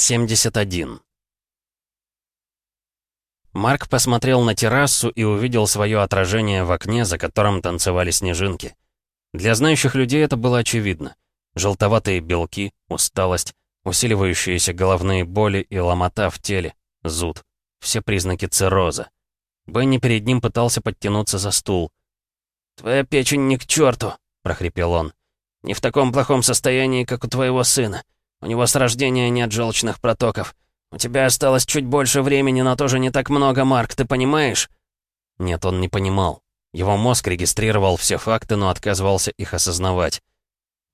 71. Марк посмотрел на террасу и увидел свое отражение в окне, за которым танцевали снежинки. Для знающих людей это было очевидно. Желтоватые белки, усталость, усиливающиеся головные боли и ломота в теле, зуд. Все признаки цирроза. Бенни перед ним пытался подтянуться за стул. «Твоя печень не к черту, прохрипел он. «Не в таком плохом состоянии, как у твоего сына. У него с рождения нет желчных протоков. У тебя осталось чуть больше времени, но тоже не так много, Марк, ты понимаешь?» Нет, он не понимал. Его мозг регистрировал все факты, но отказывался их осознавать.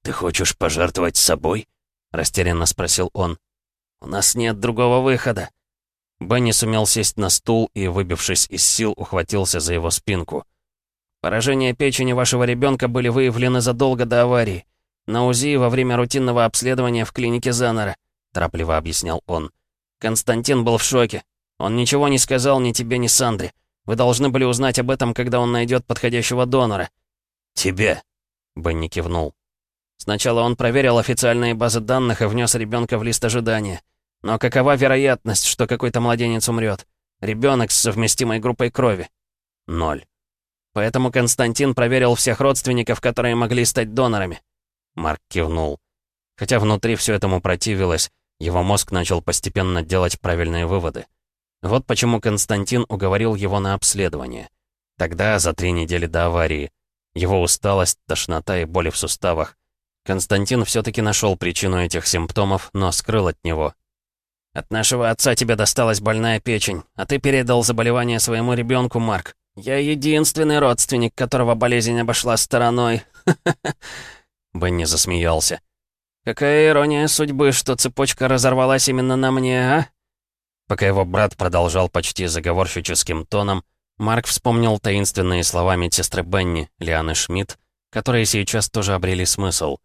«Ты хочешь пожертвовать собой?» — растерянно спросил он. «У нас нет другого выхода». Бенни сумел сесть на стул и, выбившись из сил, ухватился за его спинку. «Поражения печени вашего ребенка были выявлены задолго до аварии. На УЗИ во время рутинного обследования в клинике Занора», — торопливо объяснял он. «Константин был в шоке. Он ничего не сказал ни тебе, ни Сандре. Вы должны были узнать об этом, когда он найдет подходящего донора». «Тебе», — Бенни кивнул. Сначала он проверил официальные базы данных и внес ребенка в лист ожидания. Но какова вероятность, что какой-то младенец умрет? Ребенок с совместимой группой крови? Ноль. Поэтому Константин проверил всех родственников, которые могли стать донорами. Марк кивнул. Хотя внутри все этому противилось, его мозг начал постепенно делать правильные выводы. Вот почему Константин уговорил его на обследование. Тогда, за три недели до аварии. Его усталость, тошнота и боли в суставах. Константин все-таки нашел причину этих симптомов, но скрыл от него. «От нашего отца тебе досталась больная печень, а ты передал заболевание своему ребенку, Марк. Я единственный родственник, которого болезнь обошла стороной. Бенни засмеялся. «Какая ирония судьбы, что цепочка разорвалась именно на мне, а?» Пока его брат продолжал почти заговорщическим тоном, Марк вспомнил таинственные слова медсестры Бенни, Лианы Шмидт, которые сейчас тоже обрели смысл.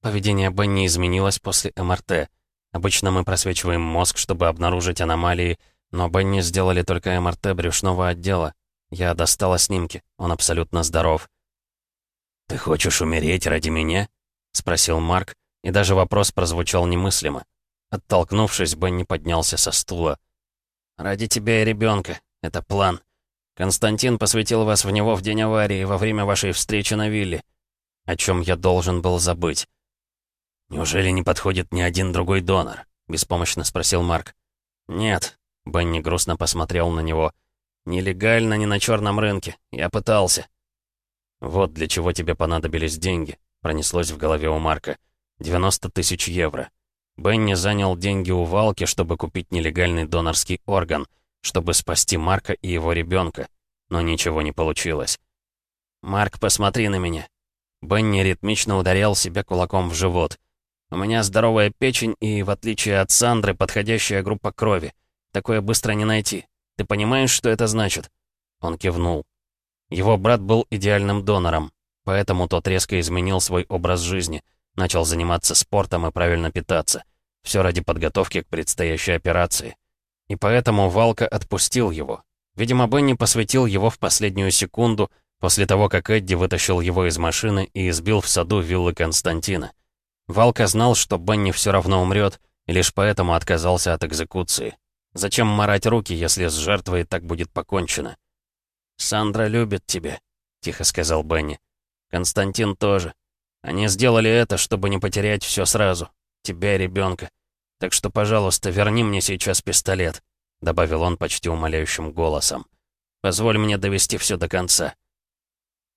Поведение Бенни изменилось после МРТ. Обычно мы просвечиваем мозг, чтобы обнаружить аномалии, но Бенни сделали только МРТ брюшного отдела. Я достала снимки, он абсолютно здоров. «Ты хочешь умереть ради меня?» — спросил Марк, и даже вопрос прозвучал немыслимо. Оттолкнувшись, Бенни поднялся со стула. «Ради тебя и ребенка. Это план. Константин посвятил вас в него в день аварии, во время вашей встречи на вилле. О чем я должен был забыть?» «Неужели не подходит ни один другой донор?» — беспомощно спросил Марк. «Нет», — Бенни грустно посмотрел на него. «Нелегально, не на черном рынке. Я пытался». «Вот для чего тебе понадобились деньги», — пронеслось в голове у Марка. «90 тысяч евро». Бенни занял деньги у Валки, чтобы купить нелегальный донорский орган, чтобы спасти Марка и его ребенка. Но ничего не получилось. «Марк, посмотри на меня». Бенни ритмично ударял себя кулаком в живот. «У меня здоровая печень и, в отличие от Сандры, подходящая группа крови. Такое быстро не найти. Ты понимаешь, что это значит?» Он кивнул. Его брат был идеальным донором, поэтому тот резко изменил свой образ жизни, начал заниматься спортом и правильно питаться. Все ради подготовки к предстоящей операции. И поэтому Валка отпустил его. Видимо, Бенни посвятил его в последнюю секунду после того, как Эдди вытащил его из машины и избил в саду виллы Константина. Валка знал, что Бенни все равно умрет, и лишь поэтому отказался от экзекуции. Зачем марать руки, если с жертвой так будет покончено? «Сандра любит тебя», — тихо сказал Бенни. «Константин тоже. Они сделали это, чтобы не потерять все сразу. Тебя и ребенка. Так что, пожалуйста, верни мне сейчас пистолет», — добавил он почти умоляющим голосом. «Позволь мне довести все до конца».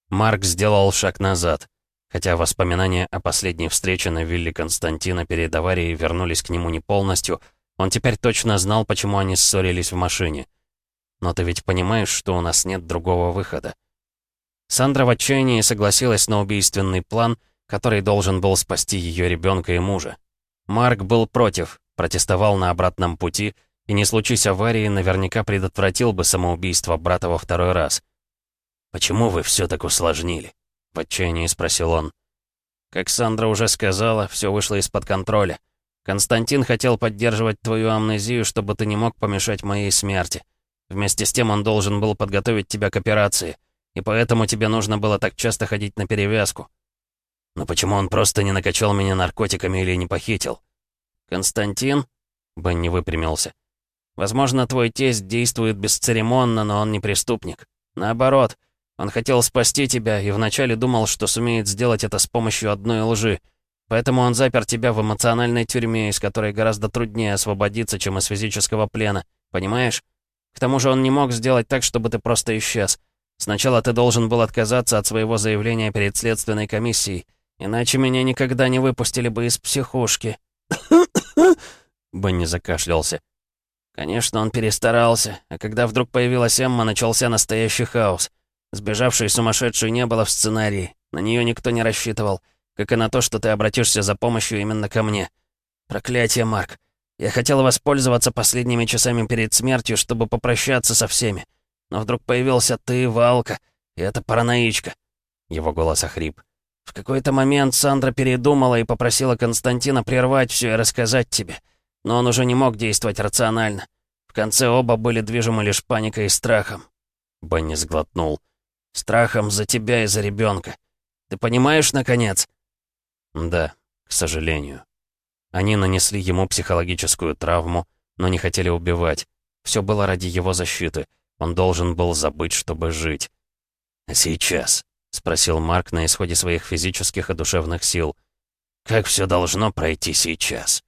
Марк сделал шаг назад. Хотя воспоминания о последней встрече на вилле Константина перед аварией вернулись к нему не полностью, он теперь точно знал, почему они ссорились в машине. Но ты ведь понимаешь, что у нас нет другого выхода. Сандра в отчаянии согласилась на убийственный план, который должен был спасти ее ребенка и мужа. Марк был против, протестовал на обратном пути, и не случись аварии, наверняка предотвратил бы самоубийство брата во второй раз. «Почему вы все так усложнили?» — в отчаянии спросил он. «Как Сандра уже сказала, все вышло из-под контроля. Константин хотел поддерживать твою амнезию, чтобы ты не мог помешать моей смерти. Вместе с тем он должен был подготовить тебя к операции, и поэтому тебе нужно было так часто ходить на перевязку. Но почему он просто не накачал меня наркотиками или не похитил? Константин? Бенни выпрямился. «Возможно, твой тесть действует бесцеремонно, но он не преступник. Наоборот, он хотел спасти тебя и вначале думал, что сумеет сделать это с помощью одной лжи. Поэтому он запер тебя в эмоциональной тюрьме, из которой гораздо труднее освободиться, чем из физического плена. Понимаешь? К тому же он не мог сделать так, чтобы ты просто исчез. Сначала ты должен был отказаться от своего заявления перед следственной комиссией, иначе меня никогда не выпустили бы из психушки». Бенни закашлялся. Конечно, он перестарался, а когда вдруг появилась Эмма, начался настоящий хаос. Сбежавшей сумасшедшей не было в сценарии, на нее никто не рассчитывал, как и на то, что ты обратишься за помощью именно ко мне. Проклятие, Марк. Я хотел воспользоваться последними часами перед смертью, чтобы попрощаться со всеми. Но вдруг появился ты, Валка, и эта параноичка. Его голос охрип. В какой-то момент Сандра передумала и попросила Константина прервать все и рассказать тебе. Но он уже не мог действовать рационально. В конце оба были движимы лишь паникой и страхом. Бенни сглотнул. «Страхом за тебя и за ребенка. Ты понимаешь, наконец?» «Да, к сожалению». Они нанесли ему психологическую травму, но не хотели убивать. Все было ради его защиты. Он должен был забыть, чтобы жить. «А сейчас?» — спросил Марк на исходе своих физических и душевных сил. «Как все должно пройти сейчас?»